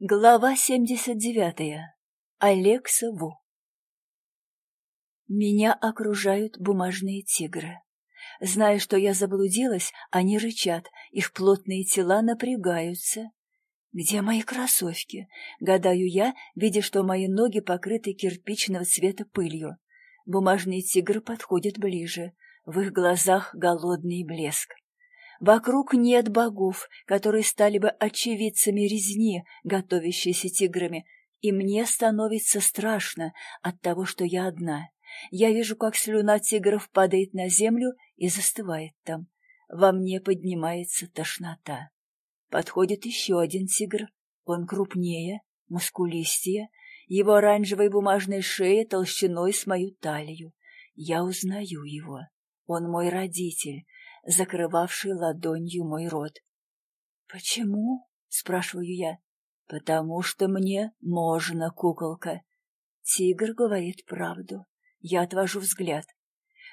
Глава 79. Алекса Ву. Меня окружают бумажные тигры. Зная, что я заблудилась, они рычат, их плотные тела напрягаются. Где мои кроссовки? Гадаю я, видя, что мои ноги покрыты кирпичного цвета пылью. Бумажный тигр подходит ближе. В их глазах голодный блеск. Вокруг нет богов, которые стали бы очевидцами резни, готовящейся тиграми, и мне становится страшно от того, что я одна. Я вижу, как слюна тигров падает на землю и застывает там. Во мне поднимается тошнота. Подходит еще один тигр. Он крупнее, мускулистее. Его оранжевая бумажная шея толщиной с мою талию. Я узнаю его. Он мой родитель, закрывавший ладонью мой рот. «Почему?» — спрашиваю я. «Потому что мне можно, куколка». Тигр говорит правду. Я отвожу взгляд.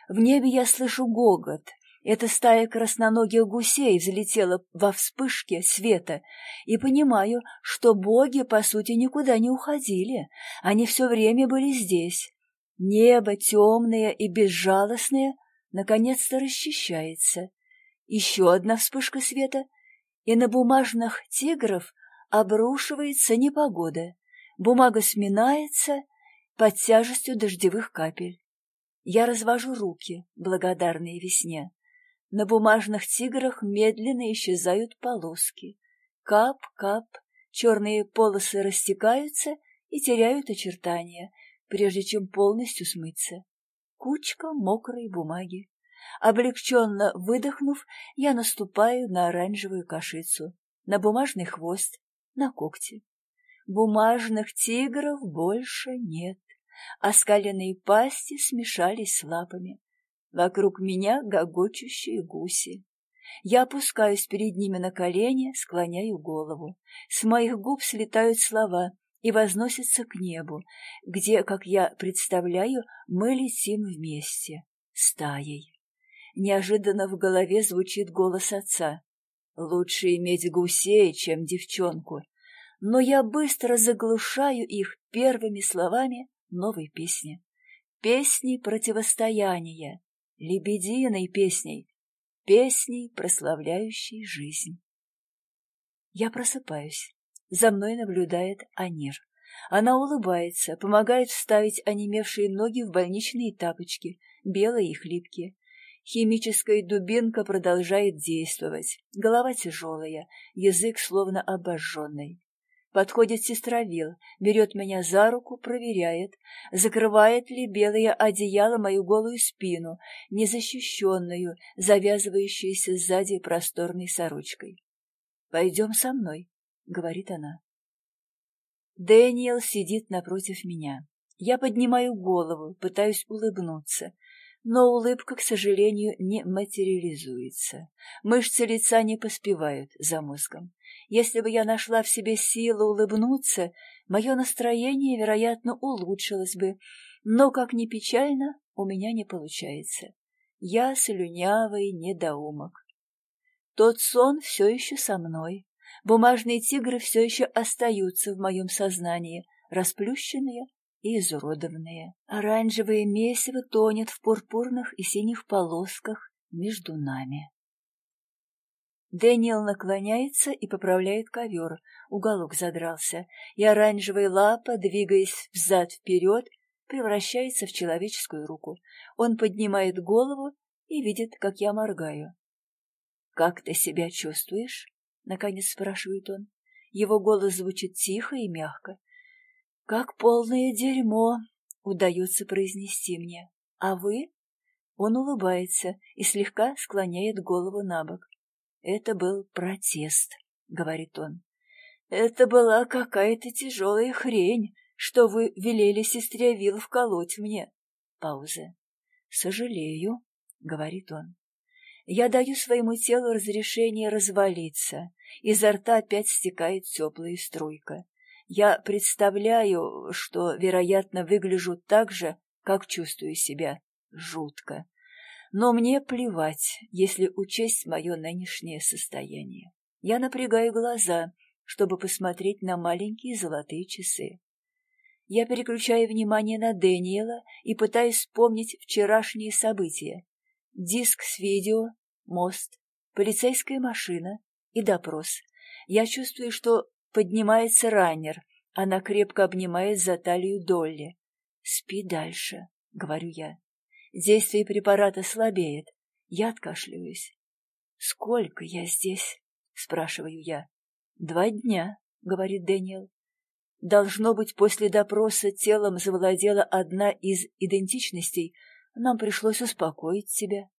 В небе я слышу гогот. Эта стая красноногих гусей взлетела во вспышке света, и понимаю, что боги, по сути, никуда не уходили. Они все время были здесь. Небо темное и безжалостное наконец-то расчищается. Еще одна вспышка света, и на бумажных тигров обрушивается непогода. Бумага сминается под тяжестью дождевых капель. Я развожу руки, благодарные весне. На бумажных тиграх медленно исчезают полоски. Кап-кап, черные полосы растекаются и теряют очертания, прежде чем полностью смыться кучка мокрой бумаги. Облегченно выдохнув, я наступаю на оранжевую кашицу, на бумажный хвост, на когти. Бумажных тигров больше нет. Оскаленные пасти смешались с лапами. Вокруг меня гогочущие гуси. Я опускаюсь перед ними на колени, склоняю голову. С моих губ слетают слова — и возносится к небу, где, как я представляю, мы летим вместе, стаей. Неожиданно в голове звучит голос отца. Лучше иметь гусей, чем девчонку. Но я быстро заглушаю их первыми словами новой песни. Песней противостояния, лебединой песней, песней, прославляющей жизнь. Я просыпаюсь. За мной наблюдает Анир. Она улыбается, помогает вставить онемевшие ноги в больничные тапочки, белые и хлипкие. Химическая дубинка продолжает действовать. Голова тяжелая, язык словно обожженный. Подходит сестра Вил, берет меня за руку, проверяет, закрывает ли белое одеяло мою голую спину, незащищенную, завязывающуюся сзади просторной сорочкой. «Пойдем со мной», — говорит она. Дэниел сидит напротив меня. Я поднимаю голову, пытаюсь улыбнуться, но улыбка, к сожалению, не материализуется. Мышцы лица не поспевают за мозгом. Если бы я нашла в себе силу улыбнуться, мое настроение, вероятно, улучшилось бы, но, как ни печально, у меня не получается. Я слюнявый недоумок. Тот сон все еще со мной, Бумажные тигры все еще остаются в моем сознании, расплющенные и изуродованные. Оранжевое месиво тонет в пурпурных и синих полосках между нами. Дэниел наклоняется и поправляет ковер. Уголок задрался, и оранжевая лапа, двигаясь взад-вперед, превращается в человеческую руку. Он поднимает голову и видит, как я моргаю. «Как ты себя чувствуешь?» — наконец спрашивает он. Его голос звучит тихо и мягко. «Как полное дерьмо!» — удается произнести мне. «А вы?» Он улыбается и слегка склоняет голову на бок. «Это был протест», — говорит он. «Это была какая-то тяжелая хрень, что вы велели сестре Вилл вколоть мне». Пауза. «Сожалею», — говорит он. Я даю своему телу разрешение развалиться. Изо рта опять стекает теплая струйка. Я представляю, что, вероятно, выгляжу так же, как чувствую себя. Жутко. Но мне плевать, если учесть мое нынешнее состояние. Я напрягаю глаза, чтобы посмотреть на маленькие золотые часы. Я переключаю внимание на Дэниела и пытаюсь вспомнить вчерашние события. Диск с видео, мост, полицейская машина и допрос. Я чувствую, что поднимается раннер. Она крепко обнимает за талию Долли. «Спи дальше», — говорю я. Действие препарата слабеет. Я откашливаюсь. «Сколько я здесь?» — спрашиваю я. «Два дня», — говорит Дэниел. Должно быть, после допроса телом завладела одна из идентичностей. Нам пришлось успокоить себя.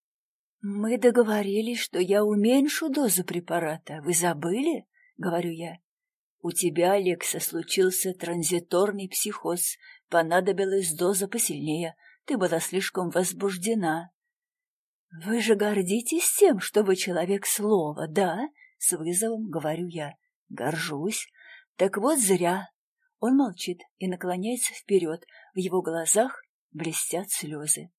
Мы договорились, что я уменьшу дозу препарата. Вы забыли? Говорю я. У тебя, Алекса, случился транзиторный психоз. Понадобилась доза посильнее. Ты была слишком возбуждена. Вы же гордитесь тем, что вы человек слова, да? С вызовом говорю я. Горжусь. Так вот зря. Он молчит и наклоняется вперед. В его глазах блестят слезы. —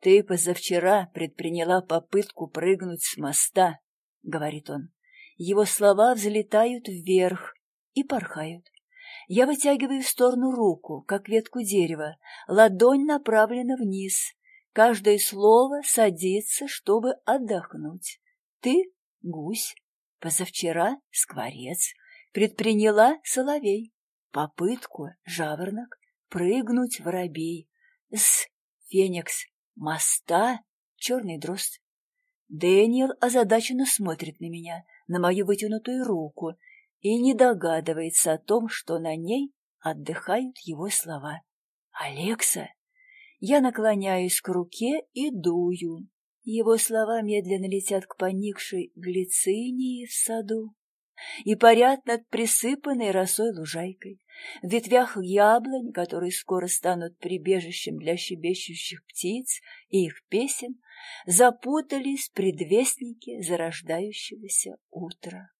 Ты позавчера предприняла попытку прыгнуть с моста, — говорит он. Его слова взлетают вверх и порхают. Я вытягиваю в сторону руку, как ветку дерева. Ладонь направлена вниз. Каждое слово садится, чтобы отдохнуть. Ты — гусь, позавчера — скворец, предприняла соловей попытку жаворонок прыгнуть воробей, с феникс моста черный дрозд. Дэниел озадаченно смотрит на меня, на мою вытянутую руку, и не догадывается о том, что на ней отдыхают его слова. «Алекса!» Я наклоняюсь к руке и дую. Его слова медленно летят к поникшей глицинии в саду и парят над присыпанной росой лужайкой. В ветвях яблонь, которые скоро станут прибежищем для щебещущих птиц и их песен, запутались предвестники зарождающегося утра.